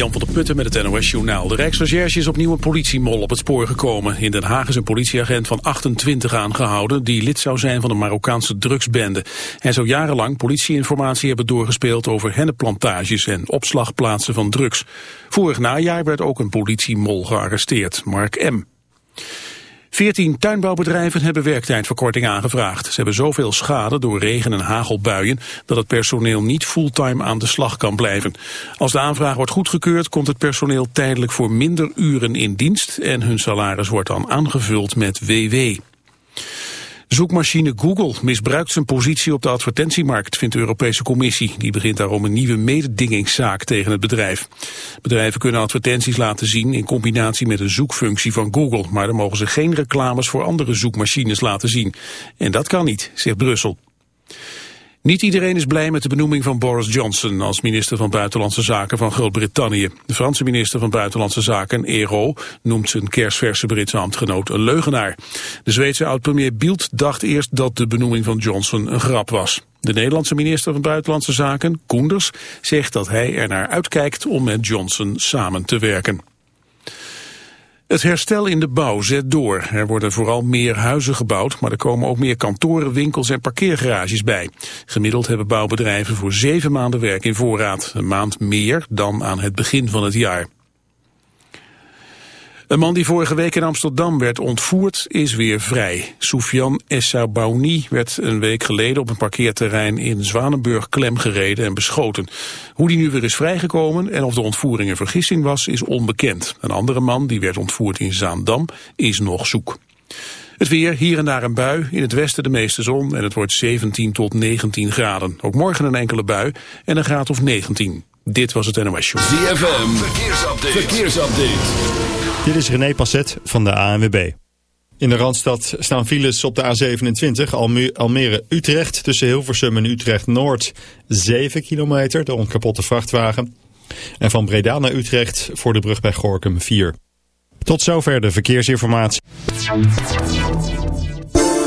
Jan van der Putten met het NOS-journaal. De Rijksrecherche is opnieuw een politiemol op het spoor gekomen. In Den Haag is een politieagent van 28 aangehouden... die lid zou zijn van een Marokkaanse drugsbende. Hij zou jarenlang politieinformatie hebben doorgespeeld... over hennepplantages en opslagplaatsen van drugs. Vorig najaar werd ook een politiemol gearresteerd, Mark M. Veertien tuinbouwbedrijven hebben werktijdverkorting aangevraagd. Ze hebben zoveel schade door regen- en hagelbuien dat het personeel niet fulltime aan de slag kan blijven. Als de aanvraag wordt goedgekeurd komt het personeel tijdelijk voor minder uren in dienst en hun salaris wordt dan aangevuld met WW. Zoekmachine Google misbruikt zijn positie op de advertentiemarkt, vindt de Europese Commissie. Die begint daarom een nieuwe mededingingszaak tegen het bedrijf. Bedrijven kunnen advertenties laten zien in combinatie met een zoekfunctie van Google. Maar dan mogen ze geen reclames voor andere zoekmachines laten zien. En dat kan niet, zegt Brussel. Niet iedereen is blij met de benoeming van Boris Johnson als minister van Buitenlandse Zaken van Groot-Brittannië. De Franse minister van Buitenlandse Zaken, Ero, noemt zijn kersverse Britse ambtgenoot een leugenaar. De Zweedse oud-premier Bildt dacht eerst dat de benoeming van Johnson een grap was. De Nederlandse minister van Buitenlandse Zaken, Koenders, zegt dat hij er naar uitkijkt om met Johnson samen te werken. Het herstel in de bouw zet door. Er worden vooral meer huizen gebouwd, maar er komen ook meer kantoren, winkels en parkeergarages bij. Gemiddeld hebben bouwbedrijven voor zeven maanden werk in voorraad. Een maand meer dan aan het begin van het jaar. Een man die vorige week in Amsterdam werd ontvoerd is weer vrij. Soufian Essabouni werd een week geleden op een parkeerterrein in Zwanenburg klemgereden en beschoten. Hoe die nu weer is vrijgekomen en of de ontvoering een vergissing was is onbekend. Een andere man die werd ontvoerd in Zaandam is nog zoek. Het weer, hier en daar een bui, in het westen de meeste zon en het wordt 17 tot 19 graden. Ook morgen een enkele bui en een graad of 19. Dit was het NOS Show. ZFM, verkeersupdate. verkeersupdate. Dit is René Passet van de ANWB. In de Randstad staan files op de A27 Almere-Utrecht tussen Hilversum en Utrecht-Noord 7 kilometer door een kapotte vrachtwagen. En van Breda naar Utrecht voor de brug bij Gorkum 4. Tot zover de verkeersinformatie.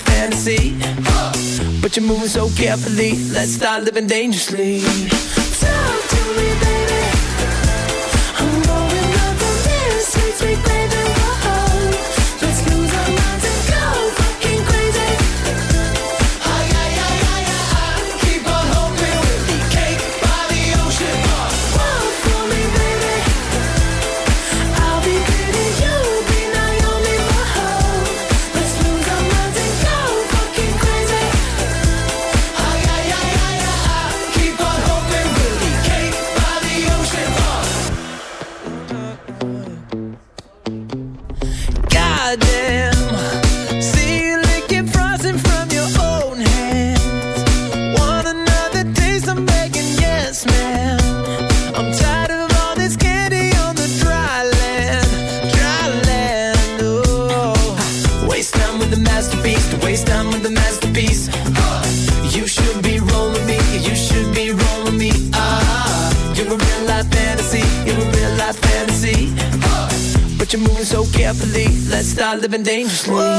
fantasy. But you're moving so carefully, let's start living dangerously. Talk to me, baby. I'm going up the stairs, sweet, sweet. living dangerously.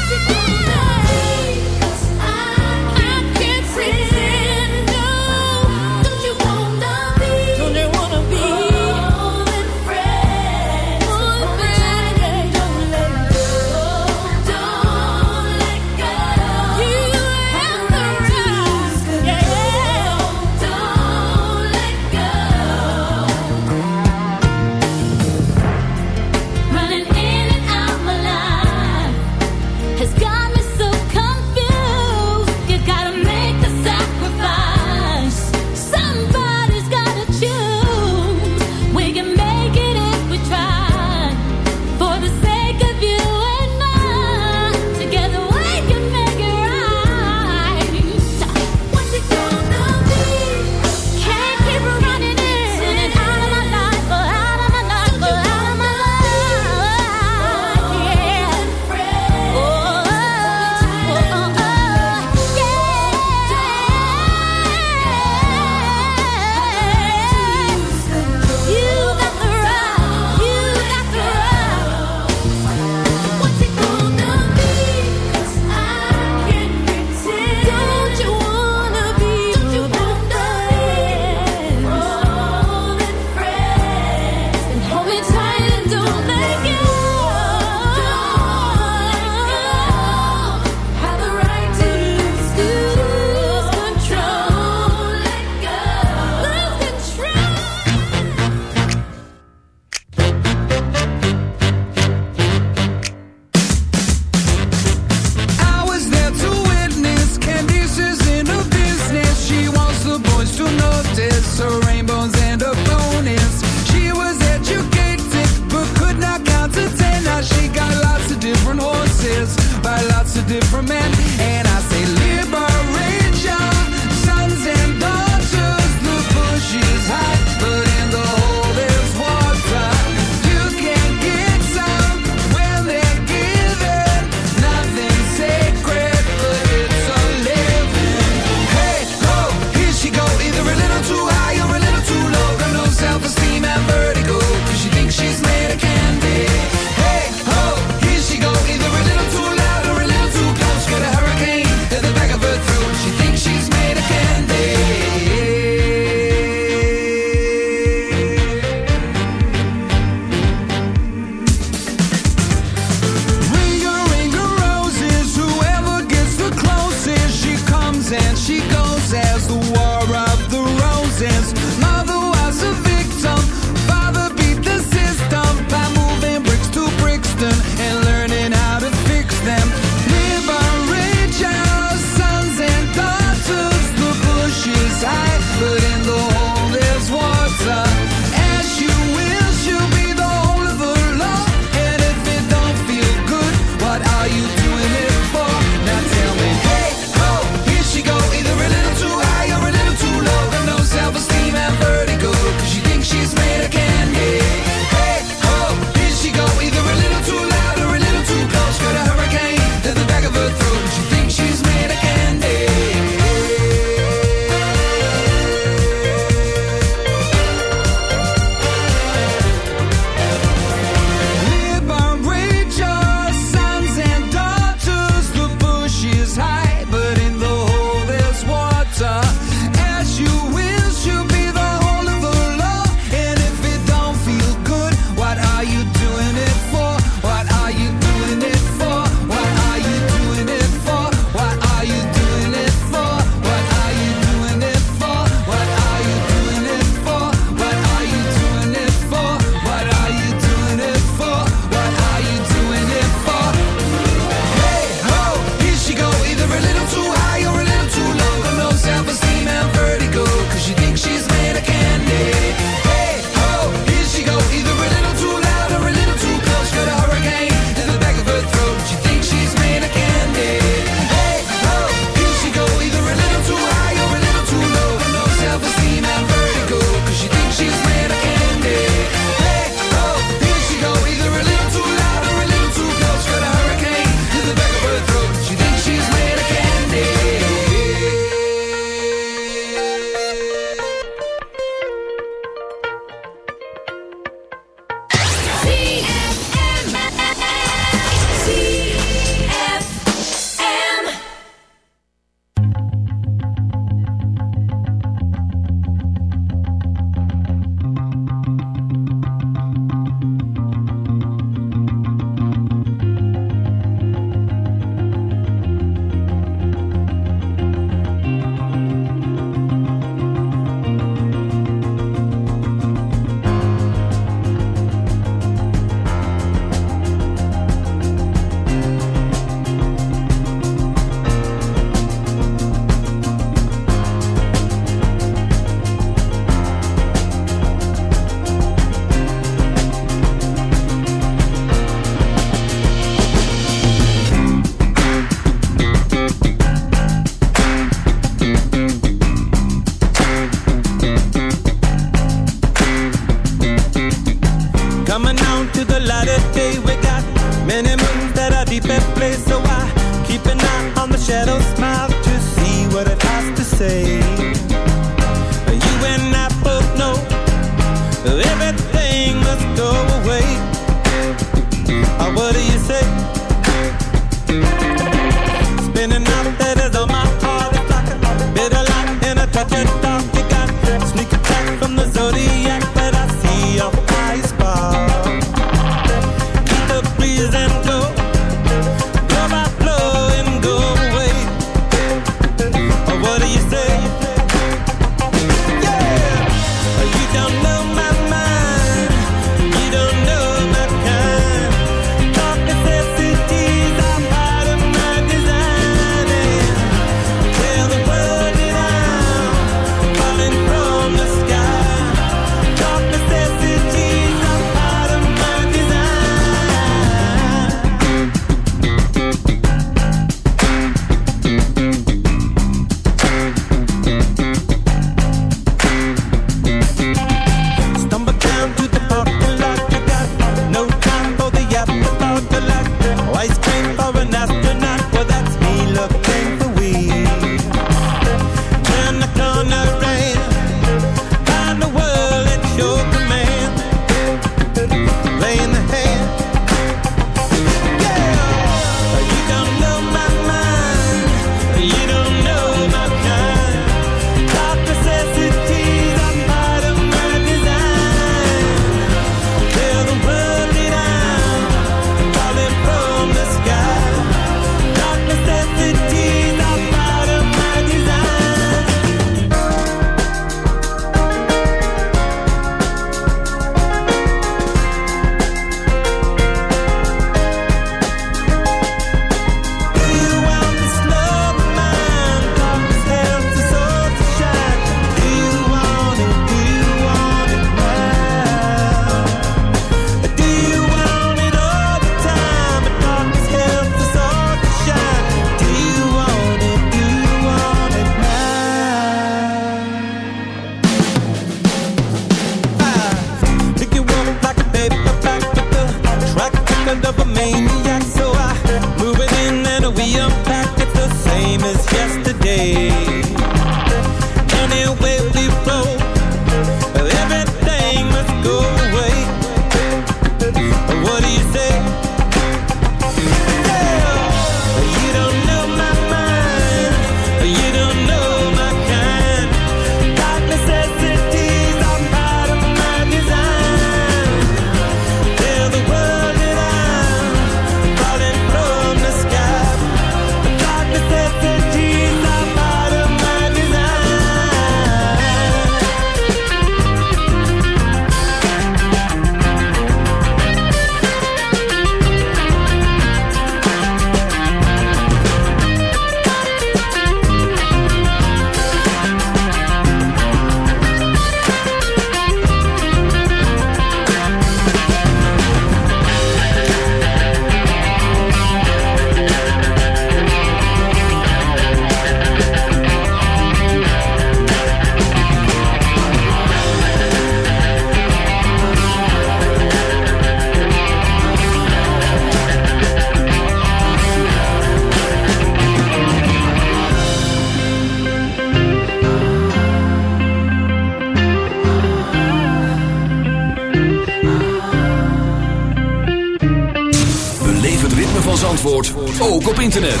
Internet.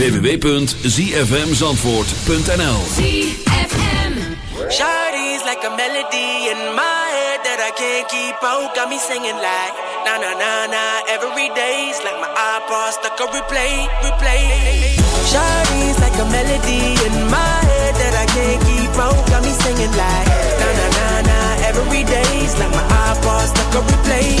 www.zfmzandvoort.nl Shawty's like a melody in my head that I can't keep out. Got me singing like na na na na every day's like my iPod stuck on replay, replay. Shawty's like a melody in my head that I can't keep out. Got me singing like na na na na every day's like my iPod stuck on replay,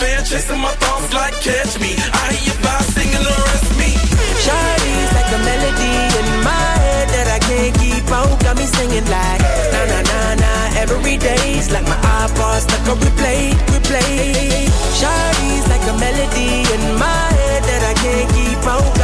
fan, chasing my thoughts like catch me. I hear you by singing the rest me. Shawty's like a melody in my head that I can't keep out. Got me singing like na na na na every day's like my iPod stuck on replay, replay. Shawty's like a melody in my head that I can't keep out.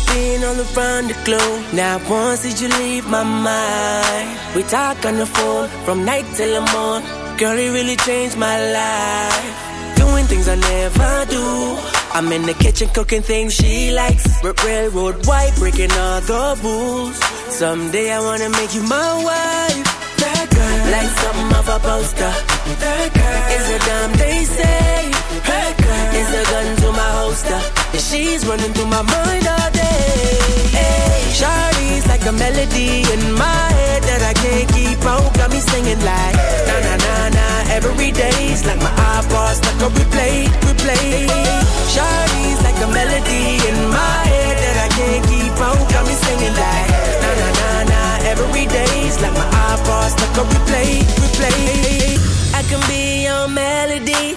You being on the glow. Now once did you leave my mind? We talk on the phone from night till the morning. Girl, it really changed my life. Doing things I never do. I'm in the kitchen cooking things she likes. R- railroad white, breaking all the rules. Someday I wanna make you my wife. That girl, like something off a poster. That girl is a damn they say. That girl is a gun to my holster. And she's running through my mind all day. Shawty's like a melody in my head that I can't keep out. Got me singing like na na na na every day's like my iPod stuck on replay, replay. Shawty's like a melody in my head that I can't keep out. Got me singing like na na na na every day's like my iPod stuck on replay, replay. I can be your melody.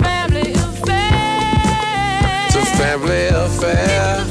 Family affair.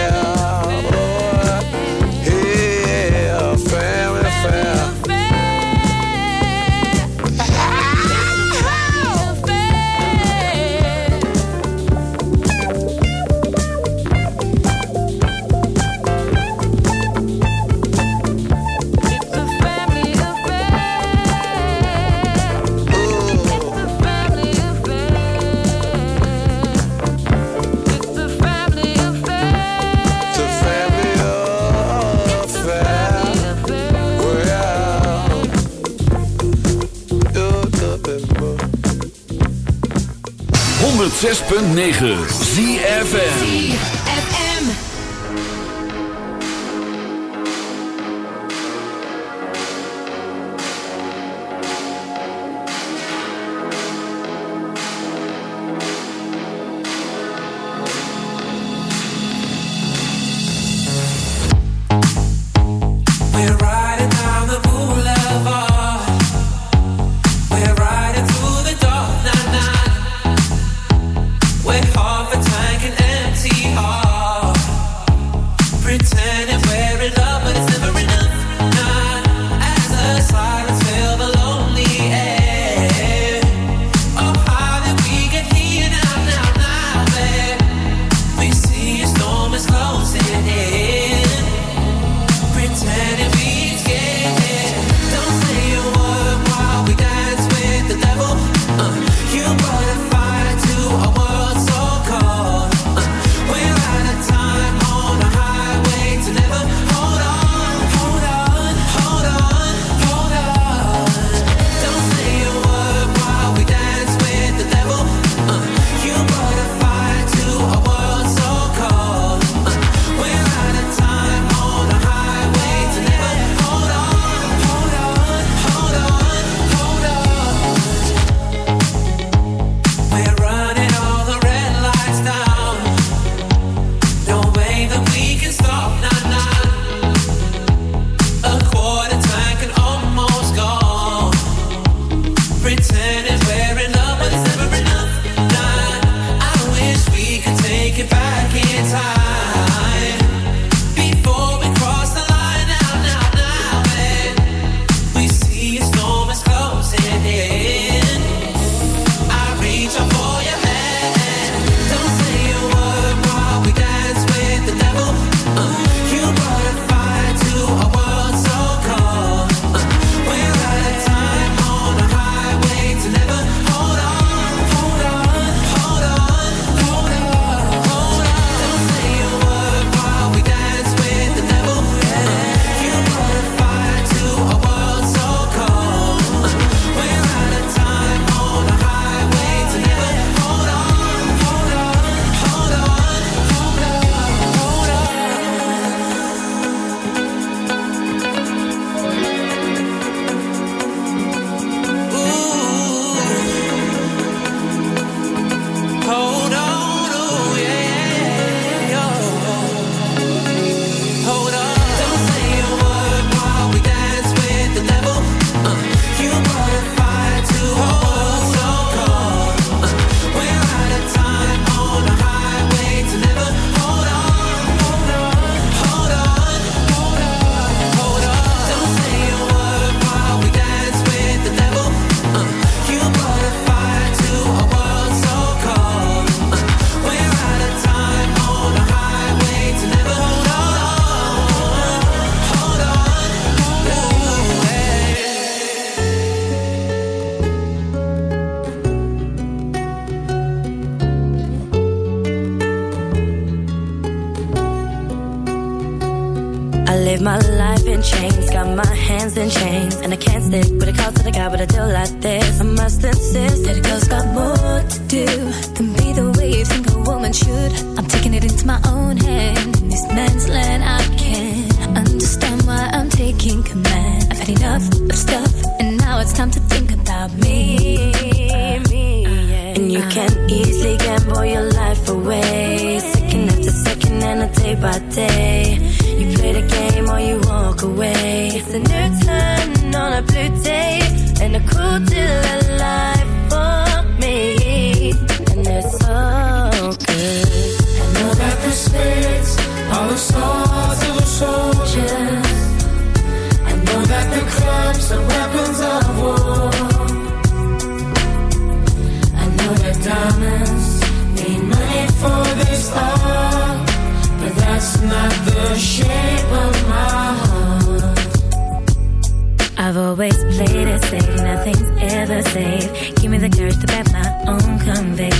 106.9 ZFN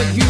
but you